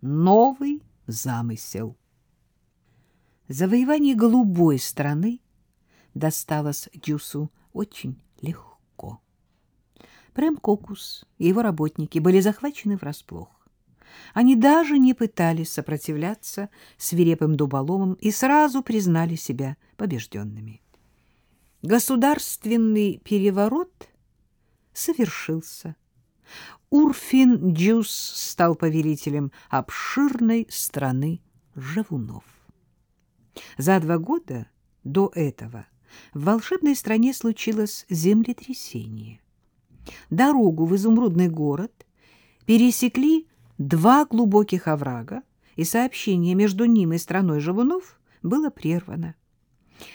новый замысел. Завоевание голубой страны досталось Дюсу очень легко. Прэм Кокус и его работники были захвачены врасплох. Они даже не пытались сопротивляться свирепым дуболомам и сразу признали себя побежденными. Государственный переворот совершился. Урфин Джус стал повелителем обширной страны живунов. За два года до этого в волшебной стране случилось землетрясение. Дорогу в изумрудный город пересекли два глубоких оврага, и сообщение между ним и страной живунов было прервано.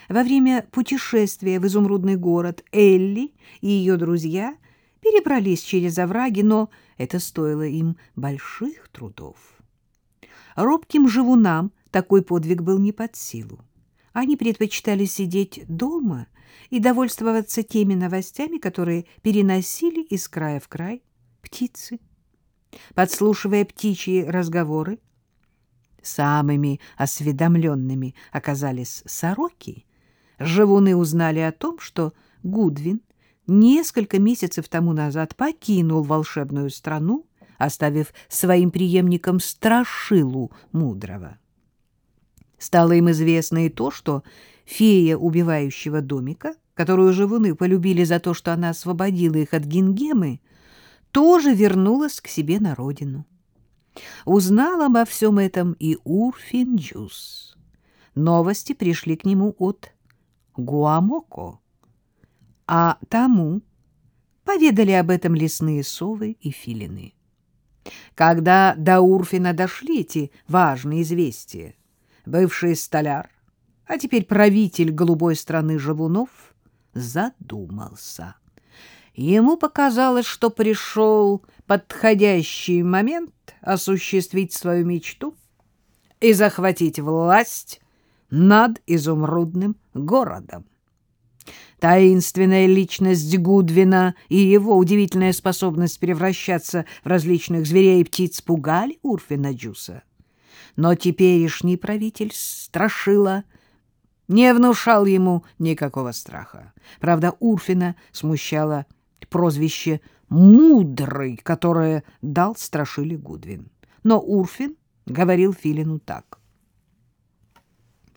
Во время путешествия в изумрудный город Элли и ее друзья перебрались через овраги, но это стоило им больших трудов. Робким живунам такой подвиг был не под силу. Они предпочитали сидеть дома и довольствоваться теми новостями, которые переносили из края в край птицы. Подслушивая птичьи разговоры, самыми осведомленными оказались сороки, живуны узнали о том, что Гудвин несколько месяцев тому назад покинул волшебную страну, оставив своим преемником Страшилу Мудрого. Стало им известно и то, что фея убивающего домика, которую живуны полюбили за то, что она освободила их от гингемы, тоже вернулась к себе на родину. Узнал обо всем этом и Урфин Джус. Новости пришли к нему от Гуамоко, а тому поведали об этом лесные совы и филины. Когда до Урфина дошли эти важные известия, бывший столяр, а теперь правитель голубой страны живунов, задумался. Ему показалось, что пришел подходящий момент осуществить свою мечту и захватить власть над изумрудным городом. Таинственная личность Гудвина и его удивительная способность превращаться в различных зверей и птиц пугали Урфина Джуса. Но теперешний правитель Страшила не внушал ему никакого страха. Правда, Урфина смущало прозвище «мудрый», которое дал Страшиле Гудвин. Но Урфин говорил Филину так.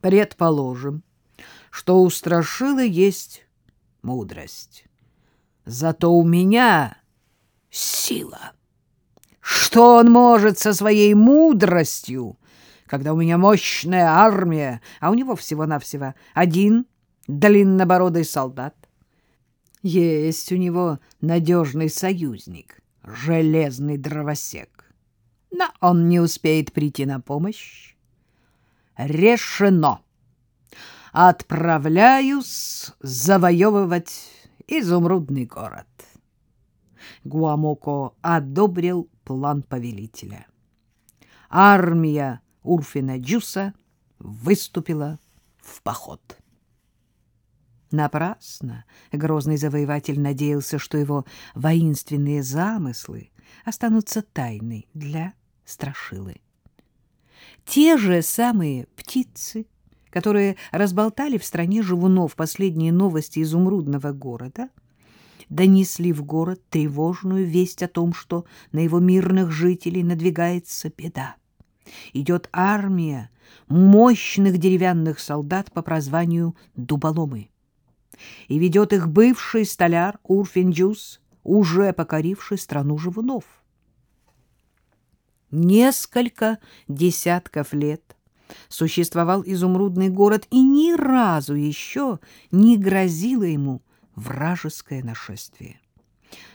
«Предположим, что у Страшилы есть мудрость. Зато у меня сила. Что он может со своей мудростью, когда у меня мощная армия, а у него всего-навсего один длиннобородый солдат? Есть у него надежный союзник, железный дровосек. Но он не успеет прийти на помощь. Решено отправляюсь завоевывать изумрудный город. Гуамоко одобрил план повелителя. Армия Урфина Джуса выступила в поход. Напрасно грозный завоеватель надеялся, что его воинственные замыслы останутся тайной для страшилы. Те же самые птицы, которые разболтали в стране живунов последние новости изумрудного города, донесли в город тревожную весть о том, что на его мирных жителей надвигается беда. Идет армия мощных деревянных солдат по прозванию Дуболомы. И ведет их бывший столяр Урфинджус, уже покоривший страну живунов. Несколько десятков лет существовал изумрудный город, и ни разу еще не грозило ему вражеское нашествие.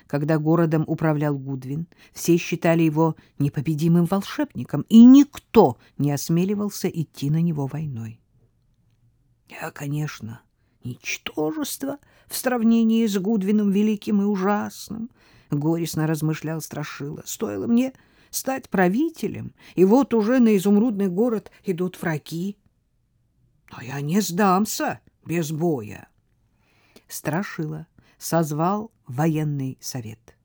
Когда городом управлял Гудвин, все считали его непобедимым волшебником, и никто не осмеливался идти на него войной. Я, конечно, ничтожество в сравнении с Гудвином великим и ужасным, — горестно размышлял Страшила. Стоило мне стать правителем, и вот уже на изумрудный город идут враги. Но я не сдамся без боя. Страшила созвал военный совет.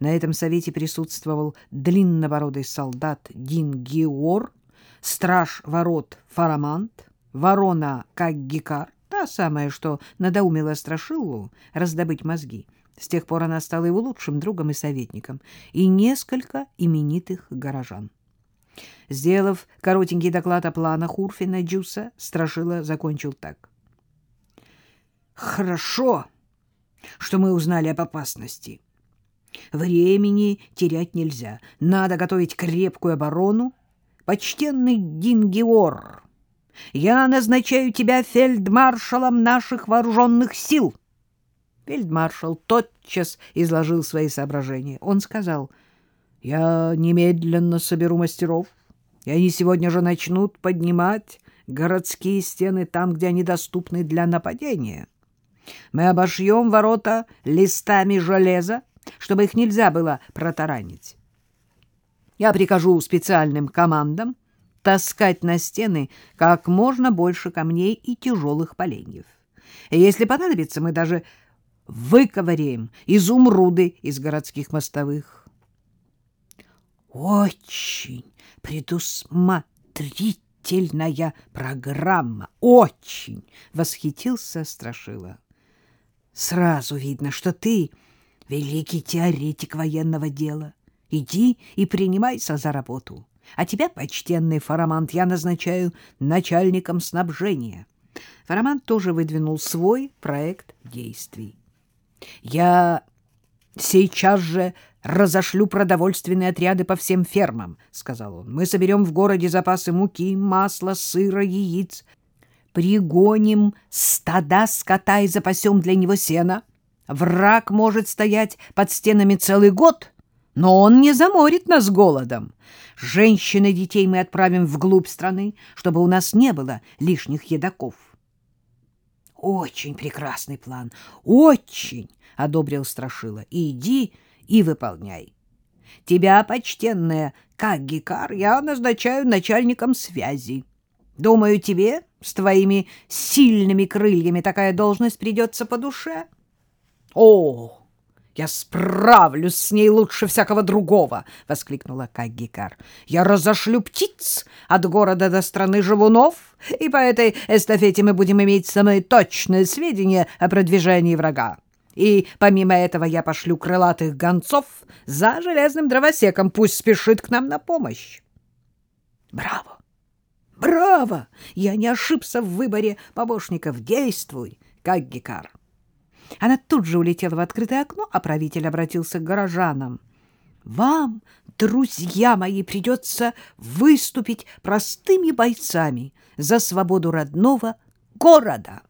На этом совете присутствовал длиннобородый солдат Дин Геор, страж ворот Фарамант, ворона Каггикар, та самая, что надоумила Страшилу раздобыть мозги. С тех пор она стала его лучшим другом и советником, и несколько именитых горожан. Сделав коротенький доклад о планах Урфина Джуса, Страшила закончил так. «Хорошо, что мы узнали об опасности. Времени терять нельзя. Надо готовить крепкую оборону. Почтенный Дингиор, я назначаю тебя фельдмаршалом наших вооруженных сил». Фельдмаршал тотчас изложил свои соображения. Он сказал, «Я немедленно соберу мастеров, и они сегодня же начнут поднимать городские стены там, где они доступны для нападения. Мы обошьем ворота листами железа, чтобы их нельзя было протаранить. Я прикажу специальным командам таскать на стены как можно больше камней и тяжелых поленьев. Если понадобится, мы даже выковыряем изумруды из городских мостовых. Очень предусмотрительная программа, очень восхитился Страшила. Сразу видно, что ты великий теоретик военного дела. Иди и принимайся за работу. А тебя, почтенный Фарамант, я назначаю начальником снабжения. Фарамант тоже выдвинул свой проект действий. Я сейчас же разошлю продовольственные отряды по всем фермам, — сказал он. Мы соберем в городе запасы муки, масла, сыра, яиц, пригоним стада скота и запасем для него сена. Враг может стоять под стенами целый год, но он не заморит нас голодом. Женщин и детей мы отправим вглубь страны, чтобы у нас не было лишних едоков. Очень прекрасный план, очень, — одобрил Страшила. Иди и выполняй. Тебя, почтенная Каггикар, я назначаю начальником связи. Думаю, тебе с твоими сильными крыльями такая должность придется по душе. О, я справлюсь с ней лучше всякого другого, воскликнула Каггикар. Я разошлю птиц от города до страны живунов, и по этой эстафете мы будем иметь самые точные сведения о продвижении врага. И помимо этого я пошлю крылатых гонцов за железным дровосеком, пусть спешит к нам на помощь. Браво! Браво! Я не ошибся в выборе помощников. Действуй, как Гекар. Она тут же улетела в открытое окно, а правитель обратился к горожанам. «Вам, друзья мои, придется выступить простыми бойцами за свободу родного города».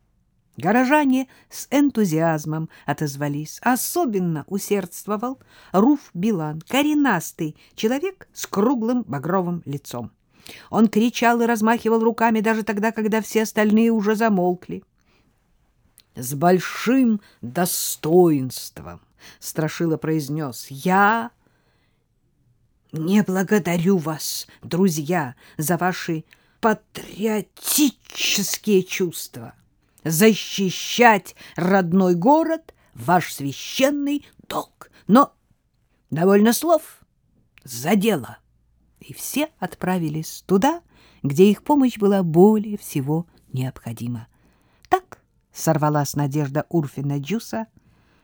Горожане с энтузиазмом отозвались. Особенно усердствовал Руф Билан, коренастый человек с круглым багровым лицом. Он кричал и размахивал руками даже тогда, когда все остальные уже замолкли с большим достоинством, — Страшила произнес, — я не благодарю вас, друзья, за ваши патриотические чувства. Защищать родной город — ваш священный долг. Но довольно слов за дело. И все отправились туда, где их помощь была более всего необходима. Сорвалась надежда Урфина Джуса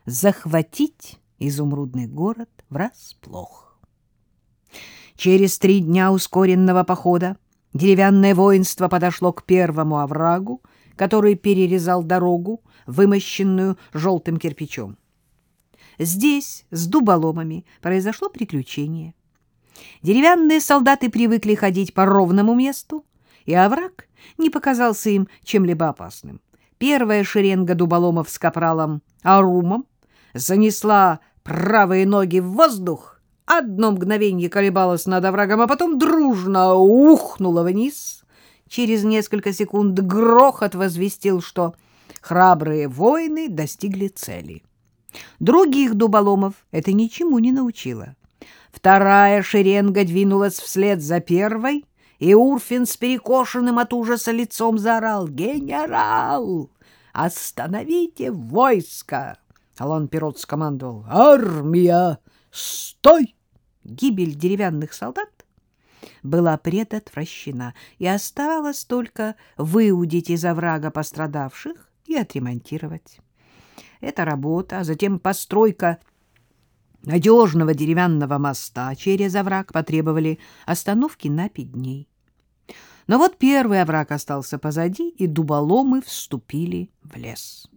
захватить изумрудный город врасплох. Через три дня ускоренного похода деревянное воинство подошло к первому оврагу, который перерезал дорогу, вымощенную желтым кирпичом. Здесь с дуболомами произошло приключение. Деревянные солдаты привыкли ходить по ровному месту, и овраг не показался им чем-либо опасным. Первая шеренга дуболомов с капралом Арумом занесла правые ноги в воздух, одно мгновенье колебалась над оврагом, а потом дружно ухнула вниз. Через несколько секунд грохот возвестил, что храбрые воины достигли цели. Других дуболомов это ничему не научило. Вторая шеренга двинулась вслед за первой, и Урфин с перекошенным от ужаса лицом заорал «Генерал!» «Остановите войско!» Алан Пирот скомандовал. «Армия! Стой! Гибель деревянных солдат была предотвращена, и оставалось только выудить из оврага пострадавших и отремонтировать. Эта работа, а затем постройка надежного деревянного моста через овраг потребовали остановки на пять дней. Но вот первый овраг остался позади, и дуболомы вступили в лес.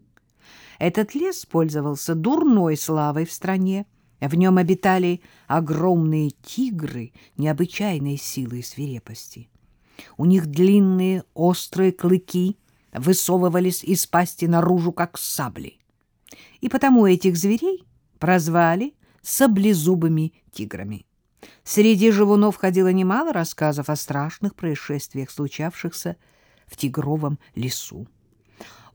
Этот лес пользовался дурной славой в стране. В нем обитали огромные тигры необычайной силы и свирепости. У них длинные острые клыки высовывались из пасти наружу, как сабли. И потому этих зверей прозвали саблезубыми тиграми. Среди живунов ходило немало рассказов о страшных происшествиях, случавшихся в тигровом лесу.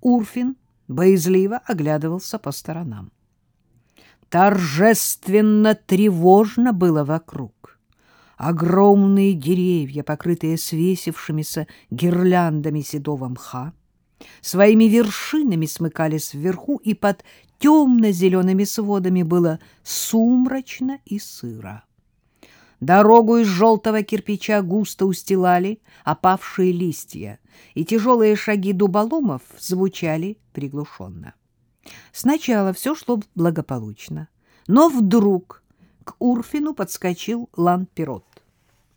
Урфин боязливо оглядывался по сторонам. Торжественно тревожно было вокруг. Огромные деревья, покрытые свесившимися гирляндами седого мха, своими вершинами смыкались вверху, и под темно-зелеными сводами было сумрачно и сыро. Дорогу из желтого кирпича густо устилали опавшие листья, и тяжелые шаги дуболомов звучали приглушенно. Сначала все шло благополучно, но вдруг к Урфину подскочил Лан-Пирот.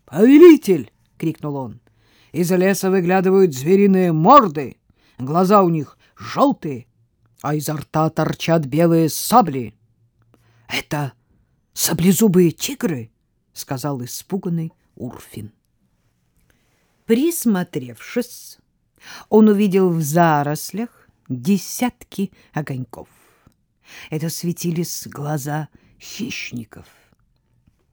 «Повелитель!» — крикнул он. «Из леса выглядывают звериные морды, глаза у них желтые, а изо рта торчат белые сабли». «Это саблезубые тигры?» — сказал испуганный Урфин. Присмотревшись, он увидел в зарослях десятки огоньков. Это светились глаза хищников —